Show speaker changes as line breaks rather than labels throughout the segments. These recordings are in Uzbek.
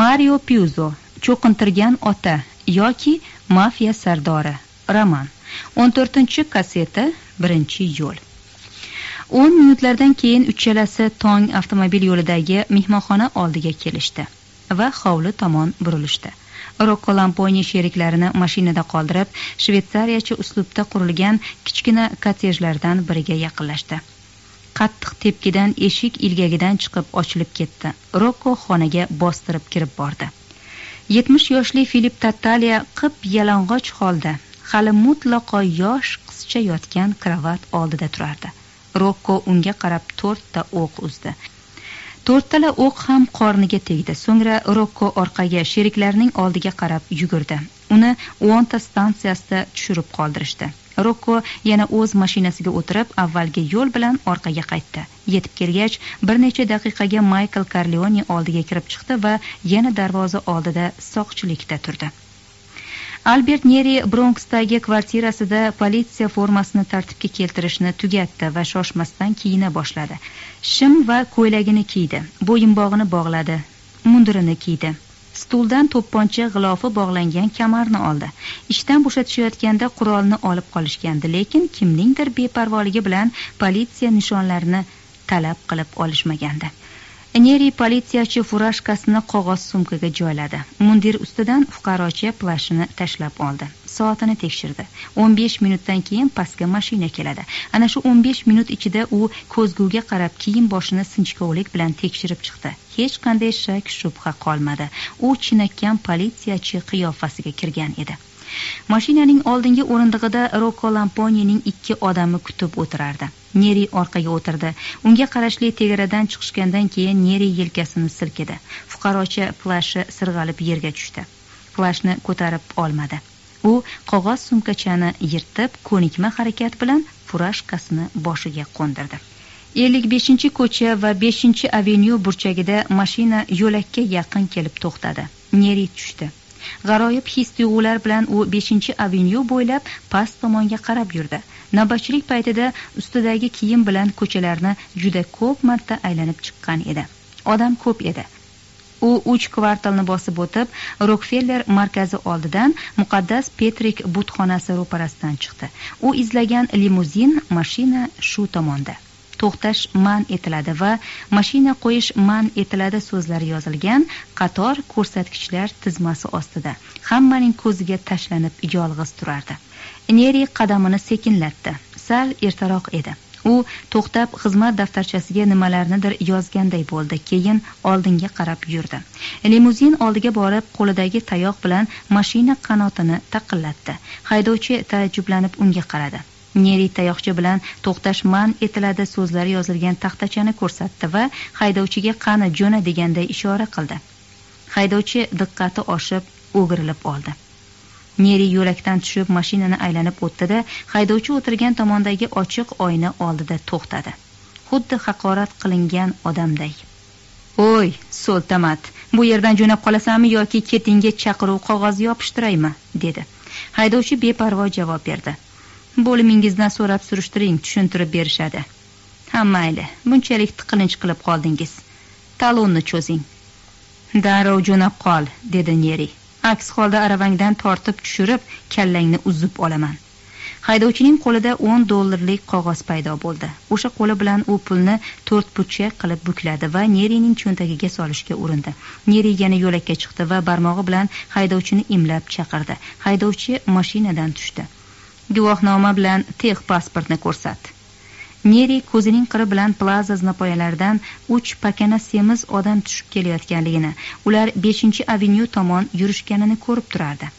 mario pyuzo cho'qintirgan ota yoki mafiya sardori roman. 14 kasseta 1 yo'l. 10 minutlardan keyin uchalasi tong avtomobil yo'lidagi mehmonxona oldiga kelishdi va hovli tomon burilishdi. Rokko lamponi sheriklarini mashinada qoldirib shvetsariyacha uslubda qurilgan kichkina kottejlardan biriga yaqinlashdi. Qattiq tepkidan eshik ilgagidan chiqib ochilib ketdi. Rokko xonaga bostirib kirib bordi. Yetmish yoshli filip tattaliya qip yalang'och holda hali mutlaqo yosh qizcha yotgan kravat oldida turardi. Rokko unga qarab to'rtta o'q uzdi. To'rttala o'q ham qorniga tegdi. So'ngra rokko orqaga sheriklarining oldiga qarab yugurdi. Uni uonta stansiyasida tushirib qoldirishdi. Rokko yana o'z mashinasiga o'tirib avvalgi yo'l bilan orqaga qaytdi. Yetib kelgach bir necha daqiqaga maykl karleone oldiga kirib chiqdi va yana darvoza oldida soqchilikda turdi. Albert neri bronksdagi kvartirasida politsiya formasini tartibga keltirishni tugatdi va shoshmasdan kiyina boshladi. Shim va ko'ylagini kiydi. Bo'yinbog'ini bog'ladi. Mundurini kiydi. Stuldan to'pponcha g'ilofi bog'langan kamarni oldi. Ishdan bo'shatishayotganda qurolni olib qolishgandi lekin kimningdir beparvoligi bilan politsiya nishonlarini talab qilib olishmagandi. Neri politsiyachi furashkasini qog'oz sumkaga joyladi. Mundir ustidan fuqarocha plashini tashlab oldi. Soatini tekshirdi. o'n besh minutdan keyin pastga mashina keladi. Ana shu o'n besh minut ichida u ko'zguga qarab kiyim boshini sinchkovlik bilan tekshirib chiqdi. Hech qanday shak shubha qolmadi. U chinakam politsiyachi qiyofasiga kirgan edi. Mashinaning oldingi o'rindig'ida roko lamponining ikki odami kutib o'tirardi. Neri orqaga o'tirdi. Unga qarashli tegaradan chiqishgandan keyin neri yelkasini silkidi. Fuqarocha plashi sirg'alib yerga tushdi. Plashni ko'tarib olmadi. U qog'oz sumkachani yirtib ko'nikma harakat bilan furashkasini boshiga qo'ndirdi. Ellik beshinchi ko'cha va beshinchi avenyu burchagida mashina yo'lakka yaqin kelib to'xtadi. Neri tushdi. G'aroyib his tuyg'ular bilan u beshinchi avenyu bo'ylab past tomonga qarab yurdi. Navbatchilik paytida ustidagi kiyim bilan ko'chalarni juda ko'p marta aylanib chiqqan edi. Odam ko'p edi. U uch kvartalni bosib o'tib rokfeller markazi oldidan muqaddas petrik butxonasi ro'parasidan chiqdi. U izlagan limuzin mashina shu tomonda. To'xtash man etiladi va mashina qo'yish man etiladi so'zlari yozilgan qator ko'rsatkichlar tizmasi ostida hammaning ko'ziga tashlanib yolg'iz turardi. Neri qadamini sekinlatdi. Sal ertaroq edi. U to'xtab xizmat daftarchasiga nimalarnidir yozganday bo'ldi. Keyin oldinga qarab yurdi. Limuzin oldiga borib qo'lidagi tayoq bilan mashina qanotini taqillatdi. Haydovchi taajjublanib unga qaradi. Neri tayoqcha bilan to'xtash man etiladi so'zlari yozilgan taxtachani ko'rsatdi va haydovchiga qani jo'na deganday ishora qildi. Haydovchi diqqati oshib o'girilib oldi. Neri yo'lakdan tushib mashinani aylanib o'tdida haydovchi o'tirgan tomondagi ochiq oyna oldida to'xtadi. Xuddi haqorat qilingan odamday. O'y so'ltamat bu yerdan jo'nab qolasanmi yoki ketingga chaqiruv qog'ozi yopishtiraymi? dedi. Haydovchi beparvo javob berdi. Bo'limingizdan so'rab surishtiring tushuntirib berishadi. Ha mayli bunchalik tiqilinch qilib qoldingiz. Talonni cho'zing. Darrov jo'nab qol dedi neri. Aks holda aravangdan tortib tushirib kallangni uzib olaman. Haydovchining qo'lida o'n dollarlik qog'oz paydo bo'ldi. O'sha qo'li bilan u pulni to'rt burchak qilib bukladi va nerining cho'ntagiga solishga urindi. Neri yana yo'lakka chiqdi va barmog'i bilan haydovchini imlab chaqirdi. Haydovchi mashinadan tushdi. Guvohnoma bilan tex pasportni ko'rsatdi. Neri ko'zining qiri bilan plaza zinapoyalaridan uch pakana semiz odam tushib kelayotganligini ular beshinchi avenyu tomon yurishganini ko'rib turardi.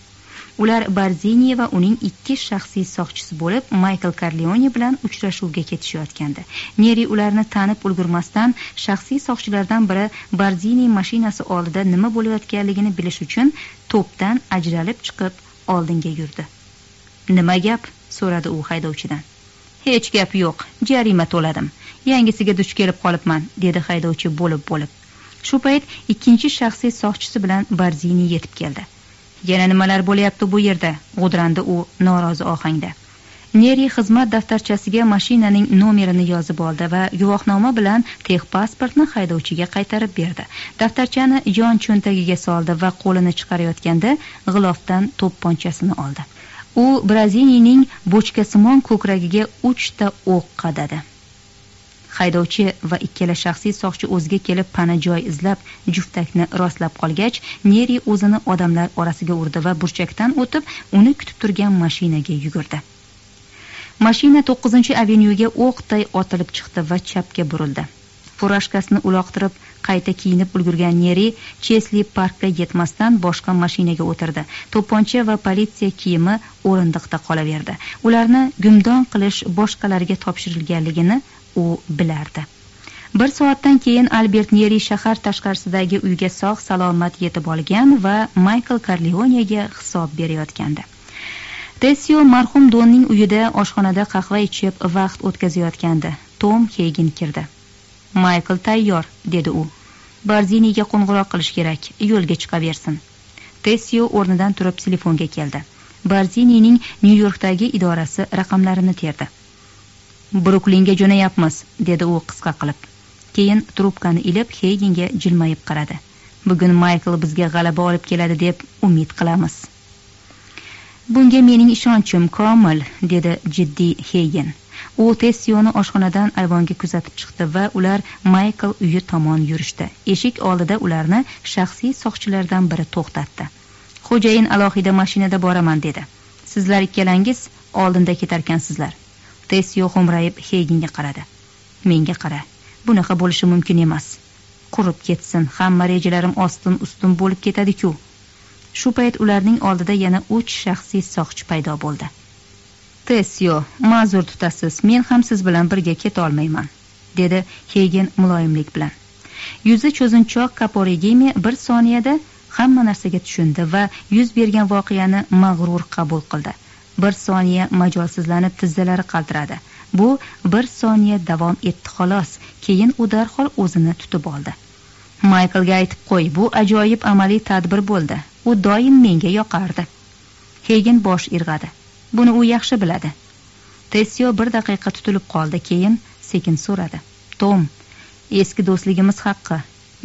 Ular barzini va uning ikki shaxsiy soqchisi bo'lib maykl karleone bilan uchrashuvga ketishayotgandi. Neri ularni tanib ulgurmasdan shaxsiy soqchilardan biri barzini mashinasi oldida nima bo'layotganligini bilish uchun to'pdan ajralib chiqib oldinga yurdi. Nima gap? so'radi u haydovchidan. Hech gap yo'q. Jarima to'ladim. Yangisiga duch kelib qolibman dedi haydovchi bo'lib bo'lib. Shu payt ikkinchi shaxsiy soqchisi bilan barzini yetib keldi. Yana nimalar bo'layapti bu yerda? g'udrandi u norozi ohangda. Neri xizmat daftarchasiga mashinaning nomerini yozib oldi va guvohnoma bilan texpasportni haydovchiga qaytarib berdi. Daftarchani yon cho'ntagiga soldi va qo'lini chiqarayotganda g'ilofdan to'pponchasini oldi. U brazinining bochkasimon ko'kragiga uchta o'q qadadi. Haydovchi va ikkala shaxsiy soqchi o'ziga kelib pana joy izlab juftakni rostlab qolgach neri o'zini odamlar orasiga urdi va burchakdan o'tib uni kutib turgan mashinaga yugurdi. Mashina to'qqizinchi avenyuga o'qday otilib chiqdi va chapga burildi. Furashkasini uloqtirib qayta kiyinib ulgurgan neri chesli parkka yetmasdan boshqa mashinaga o'tirdi. To'pponcha va politsiya kiyimi o'rindiqda qolaverdi. Ularni gumdon qilish boshqalarga topshirilganligini u bilardi. Bir soatdan keyin albert neri shahar tashqarisidagi uyga sog' salomat yetib olgan va maykl karleonega hisob berayotgandi. Tessio marhum donning uyida oshxonada qahva ichib vaqt o'tkazayotgandi. Tom heygin kirdi. Maykl tayyor dedi u barziniga qo'ng'iroq qilish kerak yo'lga chiqaversin. Tessio o'rnidan turib telefonga keldi. Barzinining nyu yorkdagi idorasi raqamlarini terdi. Bruklinga jo'nayapmiz dedi u qisqa qilib. Keyin trubkani ilib heyginga jilmayib qaradi. Bugun maykl bizga g'alaba olib keladi deb umid qilamiz. Bunga mening ishonchim komil dedi jiddiy heygen u tessioni oshxonadan ayvonga kuzatib chiqdi va ular maykl uyi tomon yurishdi. Eshik oldida ularni shaxsiy soqchilardan biri to'xtatdi. Xo'jayin alohida mashinada boraman dedi. Sizlar ikkalangiz oldinda ketarkansizlar. Tessio xo'mrayib heyginga qaradi. Menga qara bunaqa bo'lishi mumkin emas. Qurib ketsin hamma rejalarim ostin ustun bo'lib ketadi-ku. Shu payt ularning oldida yana uch shaxsiy soqchi paydo bo'ldi. Tessio ma'zur tutasiz men ham siz bilan birga ketolmayman dedi keyin muloyimlik bilan. Yuzi cho'zinchoq kaporigimi bir soniyada hamma narsaga tushundi va yuz bergan voqeani mag'rur qabul qildi. Bir soniya majolsizlanib tizzalari qaltiradi bu bir soniya davom etdi xolos keyin u darhol o'zini tutib oldi. Michaelga aytib qo'y bu ajoyib amaliy tadbir bo'ldi. U doim menga yoqardi. Keyin bosh irg'adi. Buni u yaxshi biladi. Tessio bir daqiqa tutilib qoldi keyin sekin so'radi. Tom eski do'stligimiz haqqi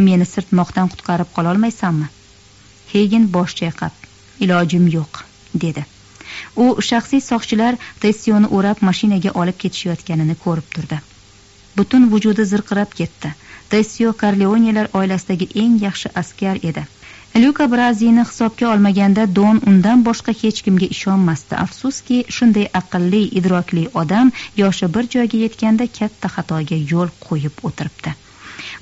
meni sirtmoqdan qutqarib qololmaysanmi? Heygin bosh chayqab ilojim yo'q dedi. U shaxsiy soqchilar tessioni o'rab mashinaga olib ketishayotganini ko'rib turdi. Butun vujudi zirqirab ketdi. Tessio karleonelar oilasidagi eng yaxshi askar edi. Lyuka brazini hisobga olmaganda don undan boshqa hech kimga ishonmasdi. Afsuski shunday aqlli idrokli odam yoshi bir joyga yetganda katta xatoga yo'l qo'yib o'tiribdi.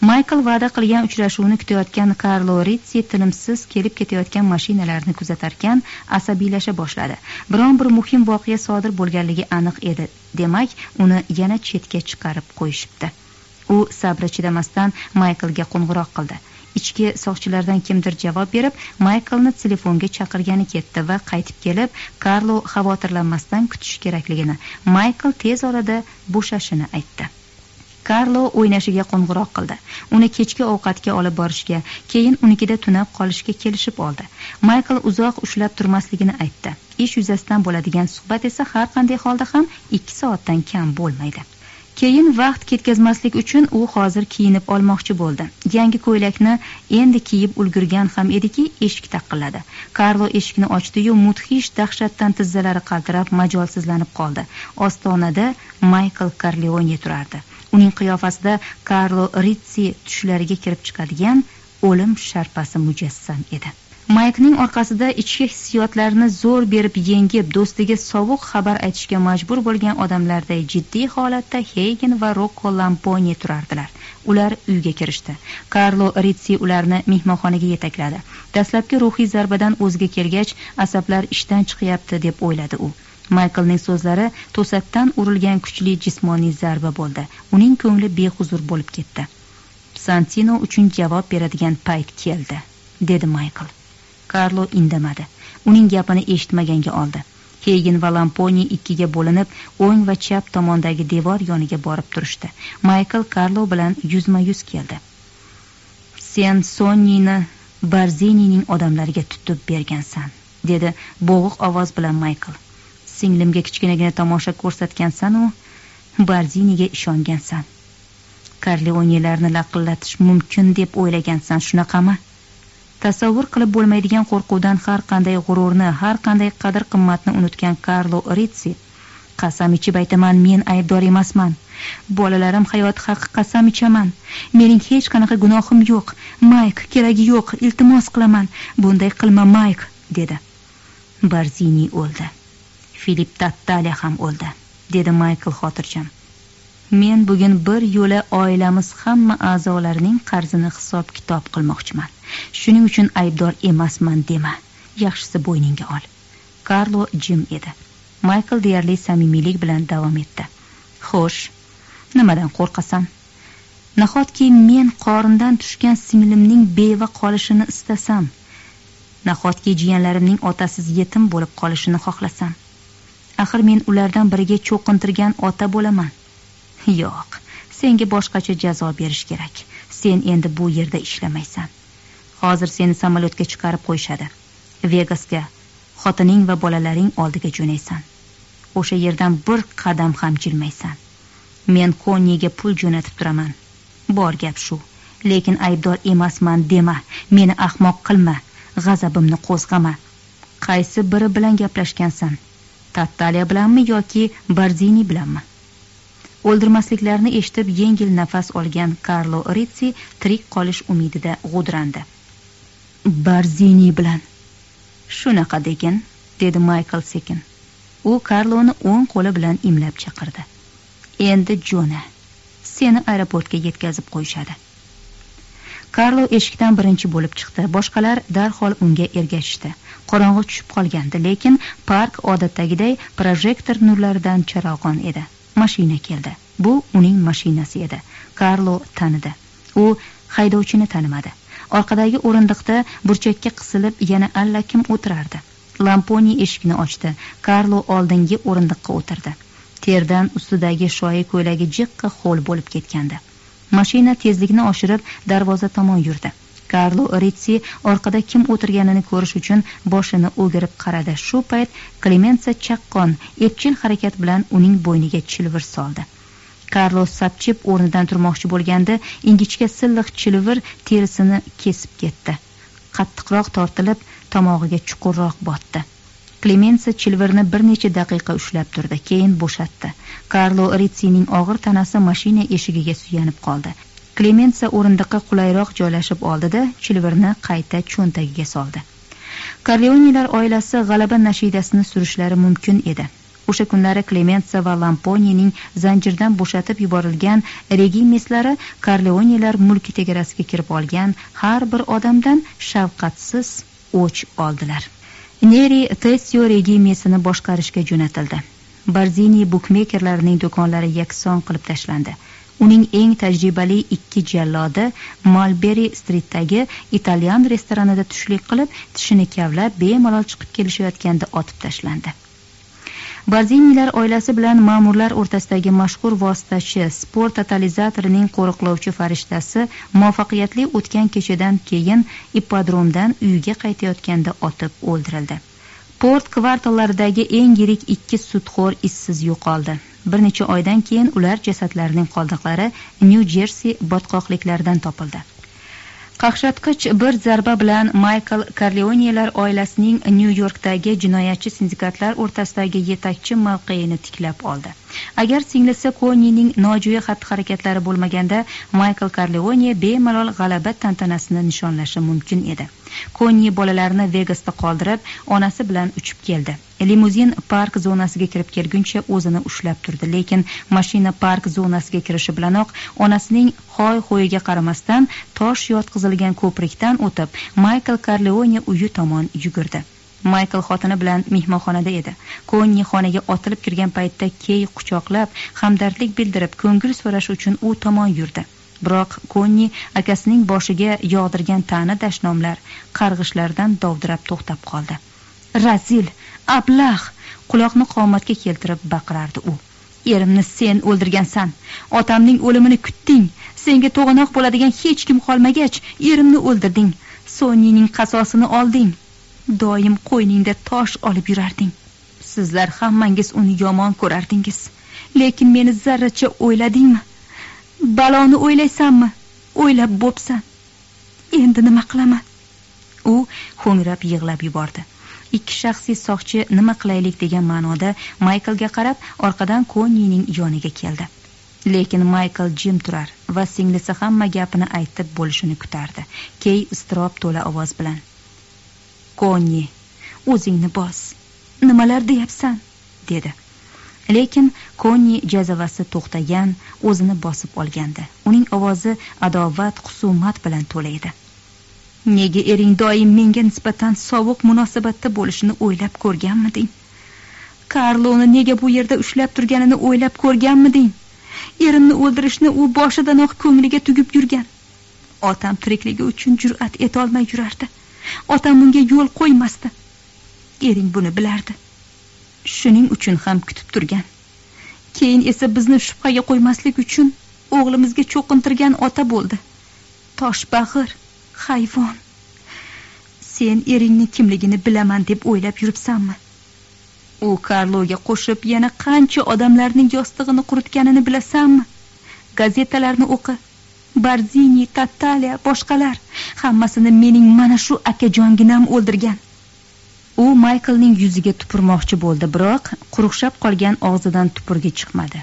Maykl va'da qilgan uchrashuvni kutayotgan karlo ritsi tinimsiz kelib ketayotgan mashinalarni kuzatarkan asabiylasha boshladi. Biron bir muhim voqea sodir bo'lganligi aniq edi demak uni yana chetga chiqarib qo'yishibdi. U sabri chidamasdan mayklga qo'ng'iroq qildi. Ichki soqchilardan kimdir javob berib mayklni telefonga chaqirgani ketdi va qaytib kelib karlo xavotirlanmasdan kutish kerakligini maykl tez orada bo'shashini aytdi. Karlo o'ynashiga qo'ng'iroq qildi. Uni kechki ovqatga olib borishga keyin unikida tunab qolishga kelishib oldi. Maykl uzoq ushlab turmasligini aytdi. Ish yuzasidan bo'ladigan suhbat esa har qanday holda ham ikki soatdan kam bo'lmaydi. Keyin vaqt ketkazmaslik uchun u hozir kiyinib olmoqchi bo'ldi. Yangi ko'ylakni endi kiyib ulgurgan ham ediki eshik taqilladi. Karlo eshikni ochdiyu mudhish dahshatdan tizzalari qaltirab majolsizlanib qoldi. Ostonada maykl karleone turardi. Uning qiyofasida karlo ritsi tushlariga kirib chiqadigan o'lim sharpasi mujassam edi. Maykning orqasida ichki hissiyotlarini zo'r berib yengib do'stiga sovuq xabar aytishga majbur bo'lgan odamlarday jiddiy holatda heygen va rokko lamponi turardilar. Ular uyga kirishdi. Karlo ritsi ularni mehmonxonaga yetakladi. Dastlabki ruhiy zarbadan o'ziga kelgach asablar ishdan chiqyapti deb o'yladi u. Mayklning so'zlari to'satdan urilgan kuchli jismoniy zarba bo'ldi. Uning ko'ngli behuzur bo'lib ketdi. Santino uchun javob beradigan payt keldi dedi maykl. Karlo indamadi. Uning gapini eshitmaganga oldi. Keyin va lamponi ikkiga bo'linib o'ng va chap tomondagi devor yoniga borib turishdi. Maykl karlo bilan yuzma yuz keldi. Sen sonnini barzenining odamlariga tutib bergansan dedi bo'g'iq ovoz bilan maykl. Singlimga kichkinagina tomosha ko'rsatgansan-u barziniga ishongansan. Karleoniyalarni laqillatish mumkin deb o'ylagansan shunaqami? Tasavvur qilib bo'lmaydigan qo'rquvdan har qanday g'ururni har qanday qadr qimmatni unutgan karlo ritsi qasam ichib aytaman men aybdor emasman. Bolalarim hayoti haqi qasam ichaman mening hech qanaqa gunohim yo'q. Mayk keragi yo'q. Iltimos qilaman. Bunday qilma mayk dedi. Barzini o'ldi. Filip tattale ham o'ldi dedi maykl xotirjam. Men bugun bir yo'la oilamiz hamma a'zolarining qarzini hisob kitob qilmoqchiman. Shuning uchun aybdor emasman dema. Yaxshisi bo'yningga ol. Karlo jim edi. Maykl deyarli samimiylik bilan davom etdi. Xo'sh nimadan qo'rqasan? Nahotki men qorindan tushgan singlimning beva qolishini istasam? Nahotki jiyanlarimning otasiz yetim bo'lib qolishini xohlasam? Axir men ulardan biriga cho'qintirgan ota bo'laman. Yo'q senga boshqacha jazo berish kerak. Sen endi bu yerda ishlamaysan. Hozir seni samolyotga chiqarib qo'yishadi. Vegasga xotining va bolalaring oldiga jo'naysan. O'sha yerdan bir qadam ham jilmaysan. Men konniga pul jo'natib turaman. Bor gap shu. Lekin aybdor emasman dema. Meni ahmoq qilma. G'azabimni qo'zg'ama. Qaysi biri bilan gaplashgansan? Tattaliya bilanmi yoki barzini bilanmi? O'ldirmasliklarini eshitib yengil nafas olgan karlo ritsi tirik qolish umidida g'udrandi. Barzini bilan. Shunaqa degin dedi maykl sekin. U karloni o'ng qo'li bilan imlab chaqirdi. Endi jo'na seni aeroportga yetkazib qo'yishadi. Karlo eshikdan birinchi bo'lib chiqdi. Boshqalar darhol unga ergashishdi. Qorong'i tushib qolgandi lekin park odatdagiday projektor nurlaridan charog'on edi. Mashina keldi. Bu uning mashinasi edi. Karlo tanidi. U haydovchini tanimadi. Orqadagi o'rindiqda burchakka qisilib yana allakim o'tirardi. Lamponi eshikni ochdi. Karlo oldingi o'rindiqqa o'tirdi. Terdan ustidagi shoyi ko'ylagi jiqqa ho'l bo'lib ketgandi. Mashina tezlikni oshirib darvoza tomon yurdi. Karlo ritsi orqada kim o'tirganini ko'rish uchun boshini o'girib qaradi. Shu payt klemensa chaqqon epchil harakat bilan uning bo'yniga chilvir soldi. Karlo sapchib o'rnidan turmoqchi bo'lganda ingichka silliq chilvir terisini kesib ketdi. Qattiqroq tortilib tomog'iga chuqurroq botdi. Klemensa chilvirni bir necha daqiqa ushlab turdi keyin bo'shatdi. Karlo ritsining og'ir tanasi mashina eshigiga suyanib qoldi. Klementsa o'rindiqqa qulayroq joylashib oldida chilvirni qayta cho'ntagiga soldi. Korleonilar oilasi g'alaba nashidasini surishlari mumkin edi. O'sha kunlari klementsa va lamponining zanjirdan bo'shatib yuborilgan regimeslari korleoniyalar mulki tegarasiga kirib olgan har bir odamdan shafqatsiz o'ch oldilar. Neri tessio regimesini boshqarishga jo'natildi. Barzini bukmekerlarning do'konlari yakson qilib tashlandi. Uning eng tajribali ikki jallodi malberi stritdagi italyan restoranida tushlik qilib tishini kavlab bemalol chiqib kelishayotganda otib tashlandi. Barzinilar oilasi bilan ma'murlar o'rtasidagi mashhur vositachi sport totalizatorining qo'riqlovchi farishtasi muvaffaqiyatli o'tgan kechadan keyin ippodromdan uyiga qaytayotganda otib o'ldirildi. Port kvartallaridagi eng yirik ikki sudxo'r izsiz yo'qoldi. Bir necha oydan keyin ular jasadlarining qoldiqlari nyu jersi botqoqliklaridan topildi. Qaqshatqich bir zarba bilan maykl korleoniyalar oilasining nyu yorkdagi jinoyatchi sindikatlar o'rtasidagi yetakchi mavqeini tiklab oldi. Agar singlisi konining nojo'ya xatti harakatlari bo'lmaganda maykl karleone bemalol g'alaba tantanasini nishonlashi mumkin edi. Konni bolalarni vegasda qoldirib onasi bilan uchib keldi. Limuzin park zonasiga kirib kelguncha o'zini ushlab turdi. Lekin mashina park zonasiga kirishi bilanoq onasining hoy ho'yiga qaramasdan tosh yotqizilgan ko'prikdan o'tib maykl korleone uyi tomon yugurdi. Maykl xotini bilan mehmonxonada edi. Konni xonaga otilib kirgan paytda key quchoqlab hamdardlik bildirib ko'ngil so'rash uchun u tomon yurdi. Biroq konni akasining boshiga yog'dirgan ta'na dashnomlar qarg'ishlardan dovdirab to'xtab qoldi. Razil ablah! Quloqni qomatga keltirib baqirardi u. Erimni sen o'ldirgansan. Otamning o'limini kutding. Senga to'g'anoq bo'ladigan hech kim qolmagach erimni o'ldirding. Sonyaning qasosini olding. Doim qo'yningda tosh olib yurarding. Sizlar hammangiz uni yomon ko'rardingiz. Lekin meni zarracha o'yladingmi? Baloni o'ylaysanmi? O'ylab bo'psan. Endi nima qilaman? U ho'ngrab yig'lab yubordi. Ikki shaxsiy soqchi nima qilaylik? degan ma'noda mayklga qarab orqadan konnining yoniga keldi. Lekin maykl jim turar va singlisi hamma gapini aytib bo'lishini kutardi. Key iztirob to'la ovoz bilan konni o'zingni bos. Nimalar deyapsan? dedi. Lekin konni jazavasi to'xtagan o'zini bosib olgandi. Uning ovozi adovat husumat bilan to'la edi nega ering doim menga nisbatan sovuq munosabatda bo'lishini o'ylab ko'rganmiding karloni nega bu yerda ushlab turganini o'ylab ko'rganmiding erimni o'ldirishni u boshidanoq ko'ngliga tugib yurgan. Otam tirikligi uchun jur'at etolmay yurardi. Otam bunga yo'l qo'ymasdi. Ering buni bilardi. Shuning uchun ham kutib turgan. Keyin esa bizni shubhaga qo'ymaslik uchun o'g'limizga cho'qintirgan ota bo'ldi. Toshbag'ir hayvon. Sen eringni kimligini bilaman deb o'ylab yuribsanmi? U karloga qo'shib yana qancha odamlarning yostig'ini quritganini bilasanmi? Gazetalarni o'qi barzini tattaliya boshqalar hammasini mening mana shu akajonginam o'ldirgan. U mayklning yuziga tupurmoqchi bo'ldi biroq quruqshab qolgan og'zidan tupurgi chiqmadi.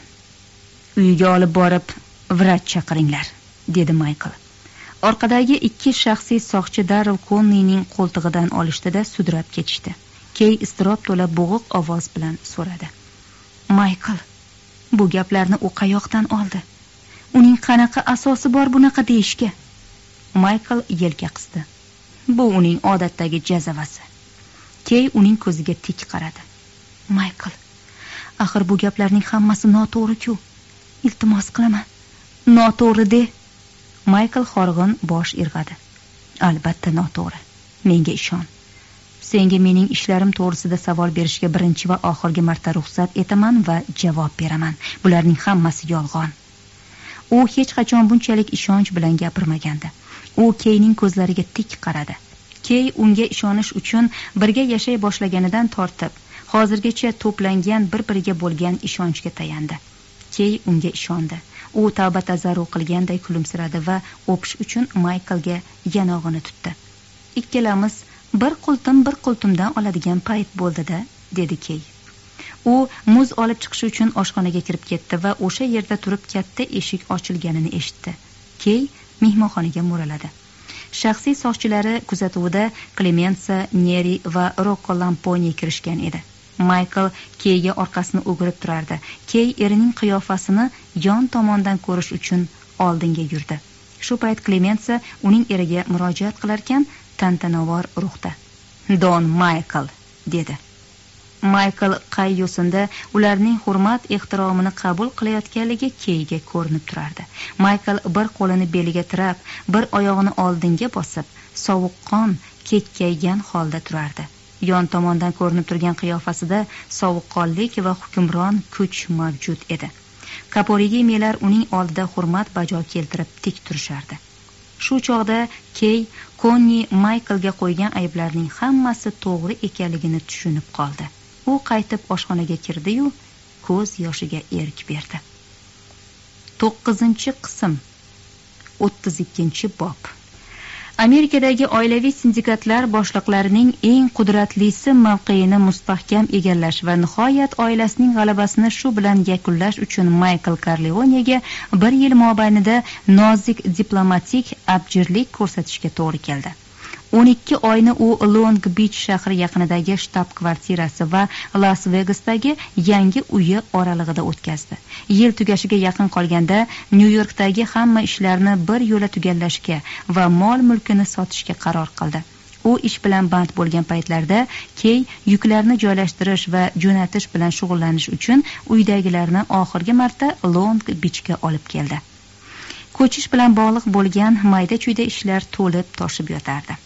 Uyiga olib borib vrach chaqiringlar dedi maykl orqadagi ikki shaxsiy soqchi darrov konnining qo'ltig'idan olishdida sudrab ketishdi. Key iztirob to'la bo'g'iq ovoz bilan so'radi. Maykl bu gaplarni u qayoqdan oldi? Uning qanaqa asosi bor bunaqa deyishga? Maykl yelka qisdi. Bu uning odatdagi jazavasi. Key uning ko'ziga tik qaradi. Maykl axir bu gaplarning hammasi noto'g'ri-ku iltimos qilaman. Noto'g'ri de. Maykl horg'in bosh irg'adi. Albatta noto'g'ri. Menga ishon. Senga mening ishlarim to'g'risida savol berishga birinchi va oxirgi marta ruxsat etaman va javob beraman. Bularning hammasi yolg'on. U hech qachon bunchalik ishonch bilan gapirmagandi. U keyning ko'zlariga tik qaradi. Key unga ishonish uchun birga yashay boshlaganidan tortib hozirgacha to'plangan bir biriga bo'lgan ishonchga tayandi. Key unga ishondi. U tavba tazaru qilganday kulimsiradi va o'pish uchun mayklga yanog'ini tutdi. Ikkalamiz bir qultum bir qultumdan oladigan payt bo'ldida dedi key. U muz olib chiqish uchun oshxonaga kirib ketdi va o'sha yerda turib katta eshik ochilganini eshitdi. Key mehmonxonaga mo'raladi. Shaxsiy soqchilari kuzatuvida klemensa neri va rokko lamponi kirishgan edi. Maykl keyga orqasini o'girib turardi. Key erining qiyofasini yon tomondan ko'rish uchun oldinga yurdi. Shu payt klemensa uning eriga murojaat qilarkan tantanavor ruhda. Don maykl dedi. Maykl qay yo'sinda ularning hurmat ehtiromini qabul qilayotganligi keyga ko'rinib turardi. Maykl bir qo'lini beliga tirab bir oyog'ini oldinga bosib sovuqqon kekkaygan holda turardi. Yon tomondan ko'rinib turgan qiyofasida sovuqqonlik va hukmron kuch mavjud edi. Kaporigi melar uning oldida hurmat bajo keltirib tik turishardi. Shu chog'da key konni mayklga qo'ygan ayblarning hammasi to'g'ri ekanligini tushunib qoldi. U qaytib oshxonaga kirdi-yu ko'z yoshiga erk berdi. To'qqizinchi qism o'ttiz ikkinchi bob. Amerikadagi oilaviy sindikatlar boshliqlarining eng qudratlisi mavqeini mustahkam egallash va nihoyat oilasining g'alabasini shu bilan yakunlash uchun maykl karleonega bir yil mobaynida nozik diplomatik abjirlik ko'rsatishga to'g'ri keldi. O'n ikki oyni u long bich shahri yaqinidagi shtab kvartirasi va las vegasdagi yangi uyi oralig'ida o'tkazdi. Yil tugashiga yaqin qolganda nyu yorkdagi hamma ishlarni bir yo'la tugallashga va mol mulkini sotishga qaror qildi. U ish bilan band bo'lgan paytlarda key yuklarni joylashtirish va jo'natish bilan shug'ullanish uchun uydagilarni oxirgi marta long bichga olib keldi. Ko'chish bilan bog'liq bo'lgan mayda chuyda ishlar to'lib toshib yotardi.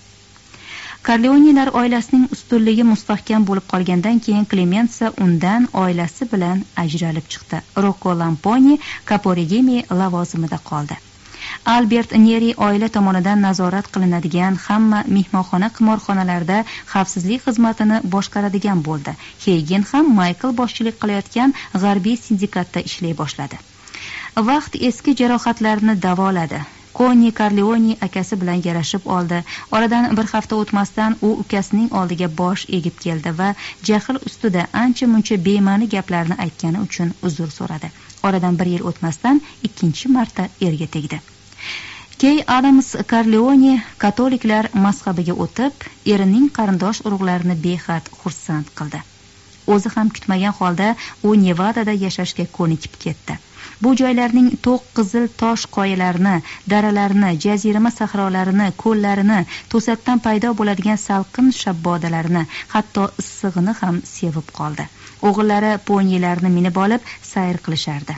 Karleonilar oilasining ustunligi mustahkam bo'lib qolgandan keyin klemensa undan oilasi bilan ajralib chiqdi. Rokko lamponi kaporigemi lavozimida qoldi. Albert neri oila tomonidan nazorat qilinadigan hamma mehmonxona qimorxonalarida xavfsizlik xizmatini boshqaradigan bo'ldi. Heygen ham maykl boshchilik qilayotgan g'arbiy sindikatda ishlay boshladi. Vaqt eski jarohatlarni davoladi. Konni karleoni akasi bilan yarashib oldi. Oradan bir hafta o'tmasdan u ukasining oldiga bosh egib keldi va jahl ustida ancha muncha bema'ni gaplarni aytgani uchun uzr so'radi. Oradan bir yil o'tmasdan ikkinchi marta erga tegdi. Key adams karleoni katoliklar mazhabiga o'tib erining qarindosh urug'larini behad xursand qildi. O'zi ham kutmagan holda u nevadada yashashga ko'nikib ketdi. Bu joylarning to'q qizil tosh qoyalarini daralarni jazirama sahrolarini ko'llarini to'satdan paydo bo'ladigan salqin shabbodalarini hatto issig'ini ham sevib qoldi. O'g'illari ponilarni minib olib sayr qilishardi.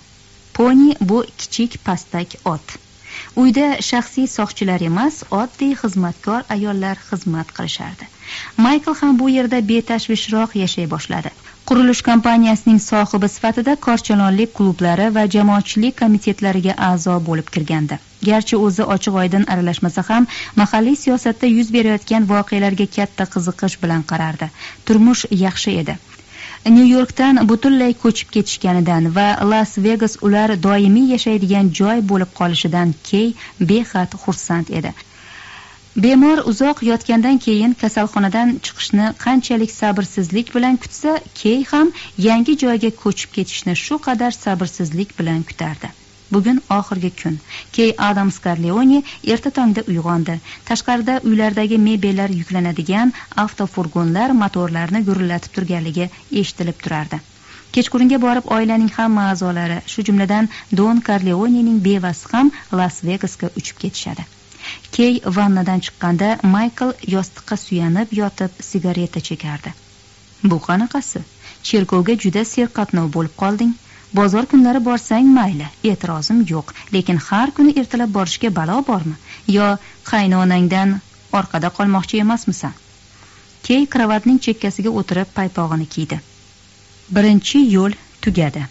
Poni bu kichik pastak ot. Uyda shaxsiy soqchilar emas oddiy xizmatkor ayollar xizmat qilishardi. Maykl ham bu yerda betashvishroq yashay boshladi. Qurilish kompaniyasining sohibi sifatida korchalonlik klublari va jamoatchilik komitetlariga a'zo bo'lib kirgandi. Garchi o'zi ochiq oydin aralashmasa ham mahalliy siyosatda yuz berayotgan voqealarga katta qiziqish bilan qarardi. Turmush yaxshi edi. Nyu yorkdan butunlay ko'chib ketishganidan va las vegas ular doimiy yashaydigan joy bo'lib qolishidan key behad xursand edi. Bemor uzoq yotgandan keyin kasalxonadan chiqishni qanchalik sabrsizlik bilan kutsa key ham yangi joyga ko'chib ketishni shu qadar sabrsizlik bilan kutardi. Bugun oxirgi kun. Key adams skarleone erta tongda uyg'ondi. Tashqarida uylardagi mebellar yuklanadigan avtofurgonlar motorlarni gurillatib turganligi eshitilib turardi. Kechqurunga borib oilaning hamma a'zolari shu jumladan don karleonening bevasi ham las vegasga uchib ketishadi. Key vannadan chiqqanda maykl yostiqqa suyanib yotib sigareta chekardi. Bu qanaqasi? Cherkovga juda serqatnov bo'lib qolding. Bozor kunlari borsang mayli e'tirozim yo'q. Lekin har kuni ertalab borishga balo bormi? Yo qaynonangdan orqada qolmoqchi emasmisan? Key kravatning chekkasiga o'tirib paypog'ini kiydi. Birinchi yo'l tugadi.